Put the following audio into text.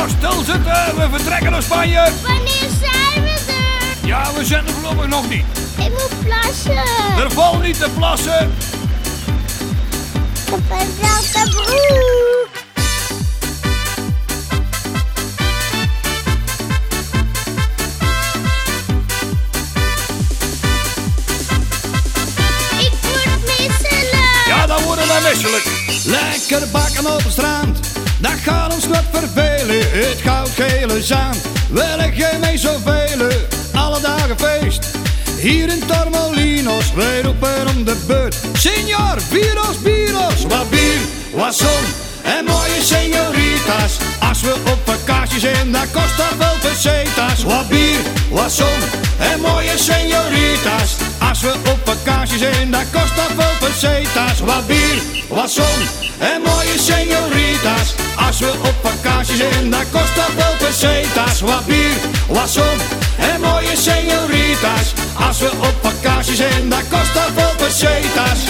Ja, stil zitten. We vertrekken naar Spanje. Wanneer zijn we er? Ja, we zijn er voorlopig nog niet. Ik moet plassen. Er valt niet te plassen. Heb een zachte broek. Ik word misselijk. Ja, dan worden wij misselijk. Lekker bakken op het strand, dat gaat ons net vervelen. Het goudgele zand, wil ik geen mee zoveel. Alle dagen feest, hier in Tormolinos. Wij roepen om de beurt. Signor, biros, biros. Wat bier, wat zon en mooie senoritas. Als we op vakantie zijn, dan kost dat wel pesetas. Wat bier, wat zon en mooie senoritas. Als we op vakantie zijn, dan kost dat wel pesetas. Wat bier, wat zon en mooie senoritas. Als we op vakantie zijn, dan kost dat wel pesetas. Wat bier, wat en mooie senoritas. Als we op vakantie zijn, dan kost dat wel pesetas.